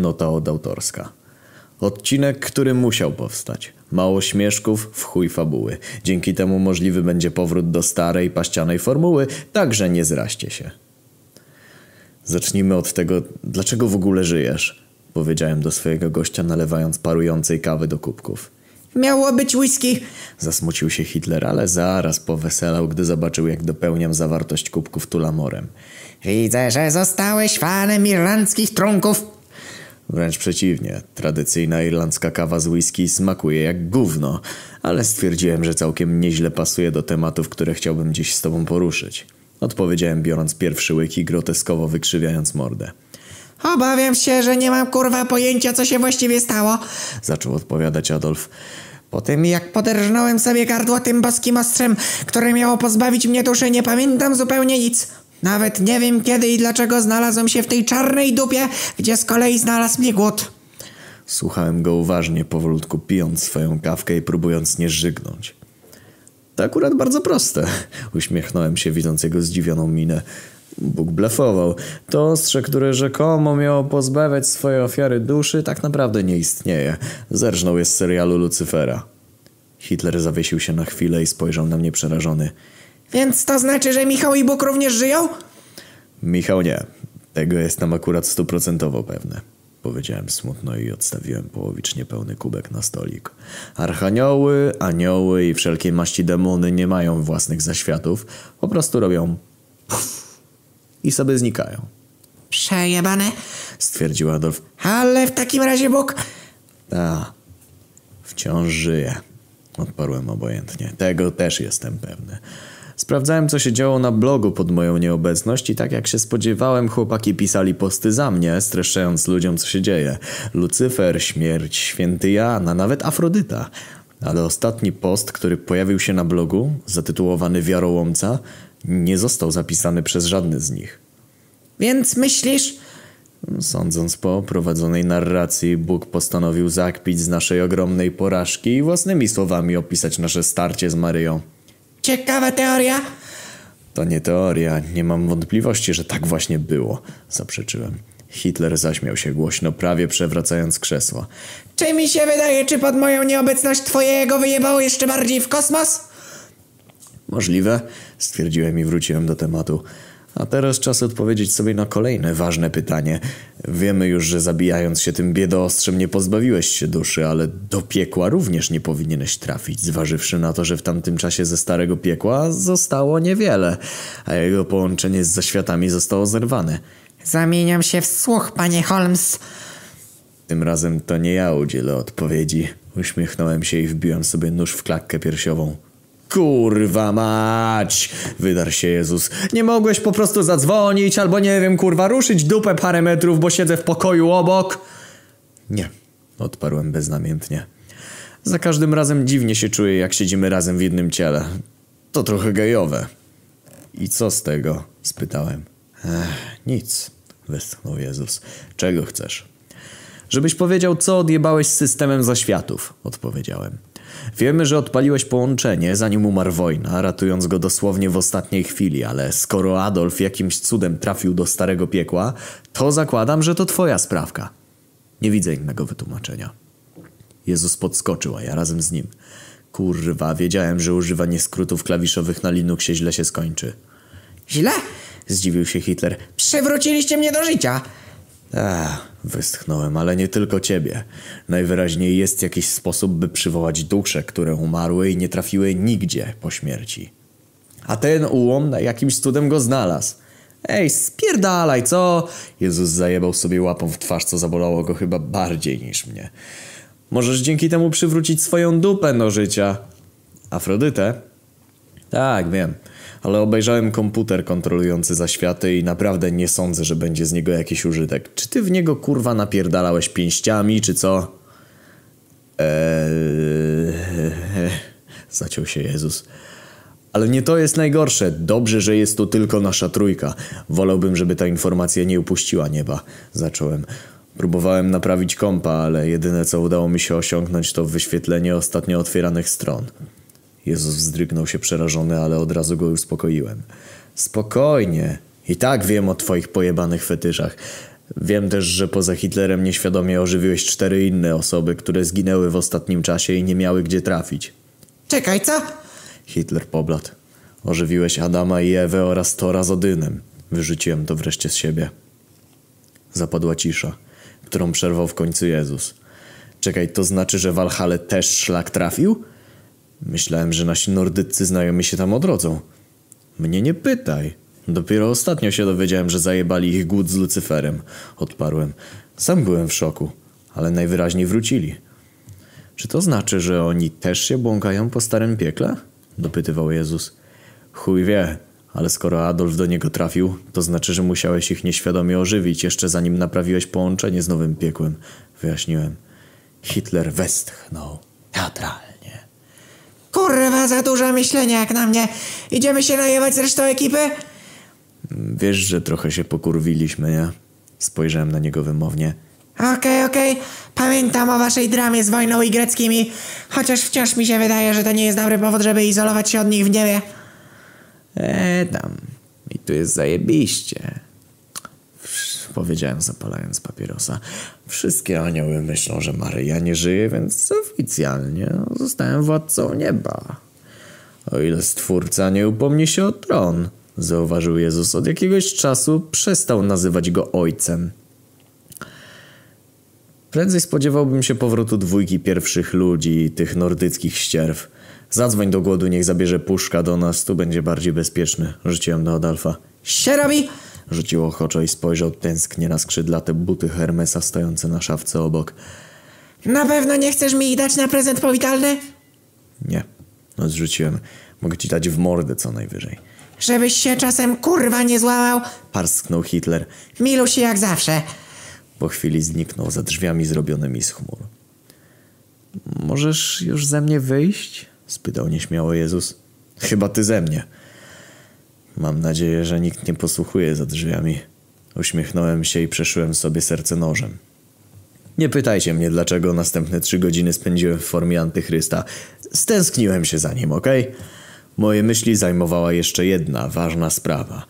Nota odautorska. Odcinek, który musiał powstać. Mało śmieszków, w chuj fabuły. Dzięki temu możliwy będzie powrót do starej, paścianej formuły, także nie zraście się. Zacznijmy od tego, dlaczego w ogóle żyjesz? Powiedziałem do swojego gościa, nalewając parującej kawy do kubków. Miało być whisky. Zasmucił się Hitler, ale zaraz poweselał, gdy zobaczył, jak dopełniam zawartość kubków tulamorem. Widzę, że zostałeś fanem irlandzkich trunków. Wręcz przeciwnie, tradycyjna irlandzka kawa z whisky smakuje jak gówno, ale stwierdziłem, że całkiem nieźle pasuje do tematów, które chciałbym dziś z tobą poruszyć. Odpowiedziałem biorąc pierwszy łyk i groteskowo wykrzywiając mordę. Obawiam się, że nie mam kurwa pojęcia, co się właściwie stało. Zaczął odpowiadać Adolf. Po tym, jak poderżnąłem sobie gardło tym boskim ostrzem, które miało pozbawić mnie duszy, nie pamiętam zupełnie nic. Nawet nie wiem kiedy i dlaczego znalazłem się w tej czarnej dupie, gdzie z kolei znalazł mnie głód. Słuchałem go uważnie, powolutku pijąc swoją kawkę i próbując nie żygnąć. To akurat bardzo proste. Uśmiechnąłem się, widząc jego zdziwioną minę. Bóg blefował. To ostrze, które rzekomo miało pozbawiać swojej ofiary duszy, tak naprawdę nie istnieje. Zerżnął z serialu Lucyfera. Hitler zawiesił się na chwilę i spojrzał na mnie przerażony. Więc to znaczy, że Michał i Bóg również żyją? Michał nie. Tego jestem akurat stuprocentowo pewny. Powiedziałem smutno i odstawiłem połowicznie pełny kubek na stolik. Archanioły, anioły i wszelkie maści demony nie mają własnych zaświatów. Po prostu robią puf i sobie znikają. Przejebane, Stwierdził Adolf. ale w takim razie Bóg... A, wciąż żyje. Odparłem obojętnie. Tego też jestem pewny. Sprawdzałem, co się działo na blogu pod moją nieobecność i tak jak się spodziewałem, chłopaki pisali posty za mnie, streszczając ludziom, co się dzieje. Lucyfer, śmierć, święty Jan, a nawet Afrodyta. Ale ostatni post, który pojawił się na blogu, zatytułowany Wiarołomca, nie został zapisany przez żadny z nich. Więc myślisz... Sądząc po prowadzonej narracji, Bóg postanowił zakpić z naszej ogromnej porażki i własnymi słowami opisać nasze starcie z Maryją. Ciekawa teoria? To nie teoria, nie mam wątpliwości, że tak właśnie było, zaprzeczyłem. Hitler zaśmiał się głośno, prawie przewracając krzesło. Czy mi się wydaje, czy pod moją nieobecność twojego wyjebało jeszcze bardziej w kosmos? Możliwe, stwierdziłem i wróciłem do tematu. A teraz czas odpowiedzieć sobie na kolejne ważne pytanie. Wiemy już, że zabijając się tym biedoostrzem nie pozbawiłeś się duszy, ale do piekła również nie powinieneś trafić, zważywszy na to, że w tamtym czasie ze starego piekła zostało niewiele, a jego połączenie z zaświatami zostało zerwane. Zamieniam się w słuch, panie Holmes. Tym razem to nie ja udzielę odpowiedzi. Uśmiechnąłem się i wbiłem sobie nóż w klatkę piersiową. Kurwa mać! Wydarł się Jezus. Nie mogłeś po prostu zadzwonić albo nie wiem, kurwa, ruszyć dupę parę metrów, bo siedzę w pokoju obok? Nie, odparłem beznamiętnie. Za każdym razem dziwnie się czuję, jak siedzimy razem w jednym ciele. To trochę gejowe. I co z tego? spytałem. Ech, nic, westchnął Jezus. Czego chcesz? Żebyś powiedział, co odjebałeś z systemem zaświatów, odpowiedziałem. Wiemy, że odpaliłeś połączenie, zanim umarł wojna, ratując go dosłownie w ostatniej chwili, ale skoro Adolf jakimś cudem trafił do starego piekła, to zakładam, że to twoja sprawka. Nie widzę innego wytłumaczenia. Jezus podskoczył, a ja razem z nim. Kurwa, wiedziałem, że używanie skrótów klawiszowych na Linuxie źle się skończy. Źle? Zdziwił się Hitler. Przywróciliście mnie do życia. Ach, westchnąłem, ale nie tylko ciebie. Najwyraźniej jest jakiś sposób, by przywołać dusze, które umarły i nie trafiły nigdzie po śmierci. A ten ułom jakimś cudem go znalazł. Ej, spierdalaj, co? Jezus zajebał sobie łapą w twarz, co zabolało go chyba bardziej niż mnie. Możesz dzięki temu przywrócić swoją dupę do życia. Afrodytę? Tak, wiem. Ale obejrzałem komputer kontrolujący zaświaty i naprawdę nie sądzę, że będzie z niego jakiś użytek. Czy ty w niego kurwa napierdalałeś pięściami, czy co? Eee... Zaciął się Jezus. Ale nie to jest najgorsze. Dobrze, że jest tu tylko nasza trójka. Wolałbym, żeby ta informacja nie upuściła nieba. Zacząłem. Próbowałem naprawić kompa, ale jedyne co udało mi się osiągnąć to wyświetlenie ostatnio otwieranych stron. Jezus wzdrygnął się przerażony, ale od razu go uspokoiłem. Spokojnie. I tak wiem o twoich pojebanych fetyszach. Wiem też, że poza Hitlerem nieświadomie ożywiłeś cztery inne osoby, które zginęły w ostatnim czasie i nie miały gdzie trafić. Czekaj, co? Hitler pobladł. Ożywiłeś Adama i Ewę oraz Tora z Odynem. Wyrzuciłem to wreszcie z siebie. Zapadła cisza, którą przerwał w końcu Jezus. Czekaj, to znaczy, że Walhale też szlak trafił? Myślałem, że nasi nordyccy znajomi się tam odrodzą. Mnie nie pytaj. Dopiero ostatnio się dowiedziałem, że zajebali ich głód z Lucyferem. Odparłem. Sam byłem w szoku, ale najwyraźniej wrócili. Czy to znaczy, że oni też się błąkają po starym piekle? Dopytywał Jezus. Chuj wie, ale skoro Adolf do niego trafił, to znaczy, że musiałeś ich nieświadomie ożywić, jeszcze zanim naprawiłeś połączenie z nowym piekłem. Wyjaśniłem. Hitler westchnął. Teatralnie. Kurwa, za dużo myślenia jak na mnie. Idziemy się najewać z resztą ekipy? Wiesz, że trochę się pokurwiliśmy, nie? Spojrzałem na niego wymownie. Okej, okej. Pamiętam o waszej dramie z wojną i greckimi. Chociaż wciąż mi się wydaje, że to nie jest dobry powód, żeby izolować się od nich w niebie. E tam. I tu jest zajebiście. Powiedziałem zapalając papierosa. Wszystkie anioły myślą, że Maryja nie żyje, więc oficjalnie zostałem władcą nieba. O ile stwórca nie upomni się o tron, zauważył Jezus, od jakiegoś czasu przestał nazywać go ojcem. Prędzej spodziewałbym się powrotu dwójki pierwszych ludzi, tych nordyckich ścierw. Zadzwoń do głodu, niech zabierze puszka do nas, tu będzie bardziej bezpieczny. Rzuciłem do Adolfa. Się robi? Rzucił ochoczo i spojrzał tęsknie na skrzydlate buty Hermesa stojące na szafce obok. Na pewno nie chcesz mi ich dać na prezent powitalny? Nie, odrzuciłem. Mogę ci dać w mordę co najwyżej. Żebyś się czasem kurwa nie złamał. Parsknął Hitler. Milusi jak zawsze. Po chwili zniknął za drzwiami zrobionymi z chmur. Możesz już ze mnie wyjść? spytał nieśmiało Jezus. Chyba ty ze mnie. Mam nadzieję, że nikt nie posłuchuje za drzwiami. Uśmiechnąłem się i przeszyłem sobie serce nożem. Nie pytajcie mnie, dlaczego następne trzy godziny spędziłem w formie antychrysta. Stęskniłem się za nim, okej? Okay? Moje myśli zajmowała jeszcze jedna ważna sprawa.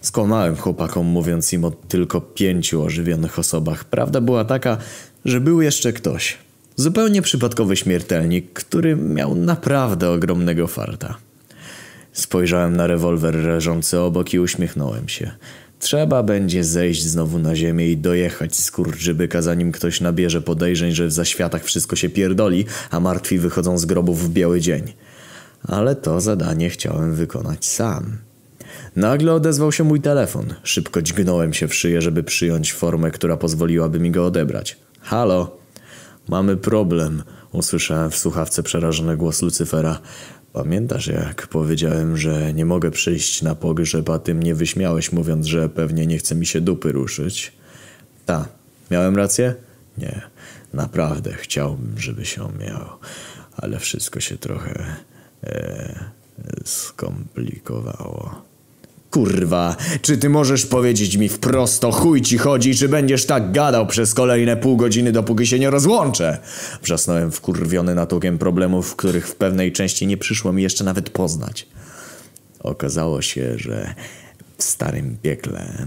Skłamałem chłopakom, mówiąc im o tylko pięciu ożywionych osobach. Prawda była taka, że był jeszcze ktoś. Zupełnie przypadkowy śmiertelnik, który miał naprawdę ogromnego farta. Spojrzałem na rewolwer leżący obok i uśmiechnąłem się. Trzeba będzie zejść znowu na ziemię i dojechać skurczybyka, zanim ktoś nabierze podejrzeń, że w zaświatach wszystko się pierdoli, a martwi wychodzą z grobów w biały dzień. Ale to zadanie chciałem wykonać sam. Nagle odezwał się mój telefon. Szybko dźgnąłem się w szyję, żeby przyjąć formę, która pozwoliłaby mi go odebrać. Halo? Mamy problem, usłyszałem w słuchawce przerażony głos Lucyfera. Pamiętasz, jak powiedziałem, że nie mogę przyjść na pogrzeb, a ty mnie wyśmiałeś, mówiąc, że pewnie nie chce mi się dupy ruszyć? Ta, miałem rację? Nie, naprawdę chciałbym, żeby się miał, ale wszystko się trochę e, skomplikowało. Kurwa, czy ty możesz powiedzieć mi wprost o chuj ci chodzi, czy będziesz tak gadał przez kolejne pół godziny, dopóki się nie rozłączę? Wrzasnąłem wkurwiony natłokiem problemów, których w pewnej części nie przyszło mi jeszcze nawet poznać. Okazało się, że w starym piekle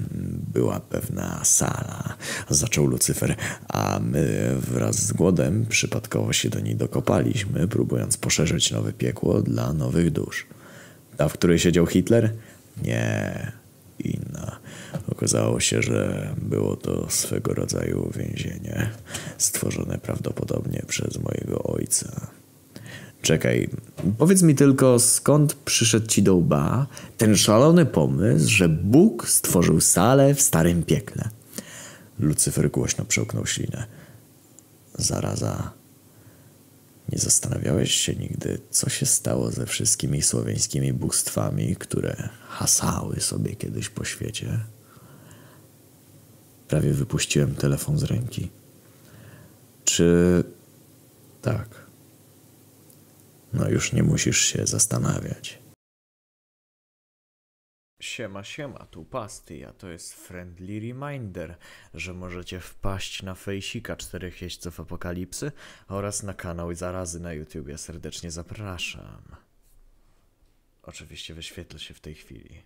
była pewna sala, zaczął Lucyfer, a my wraz z głodem przypadkowo się do niej dokopaliśmy, próbując poszerzyć nowe piekło dla nowych dusz. Ta, w której siedział Hitler? Nie, inna. Okazało się, że było to swego rodzaju więzienie, stworzone prawdopodobnie przez mojego ojca. Czekaj, powiedz mi tylko, skąd przyszedł ci do łba ten szalony pomysł, że Bóg stworzył salę w starym piekle? Lucyfer głośno przełknął ślinę. Zaraza. Nie zastanawiałeś się nigdy, co się stało ze wszystkimi słowiańskimi bóstwami, które hasały sobie kiedyś po świecie? Prawie wypuściłem telefon z ręki. Czy tak? No już nie musisz się zastanawiać. Siema, siema, tu Pasty, a to jest friendly reminder, że możecie wpaść na fejsika czterech jeźdźców apokalipsy oraz na kanał Zarazy na YouTubie. Serdecznie zapraszam. Oczywiście wyświetlę się w tej chwili.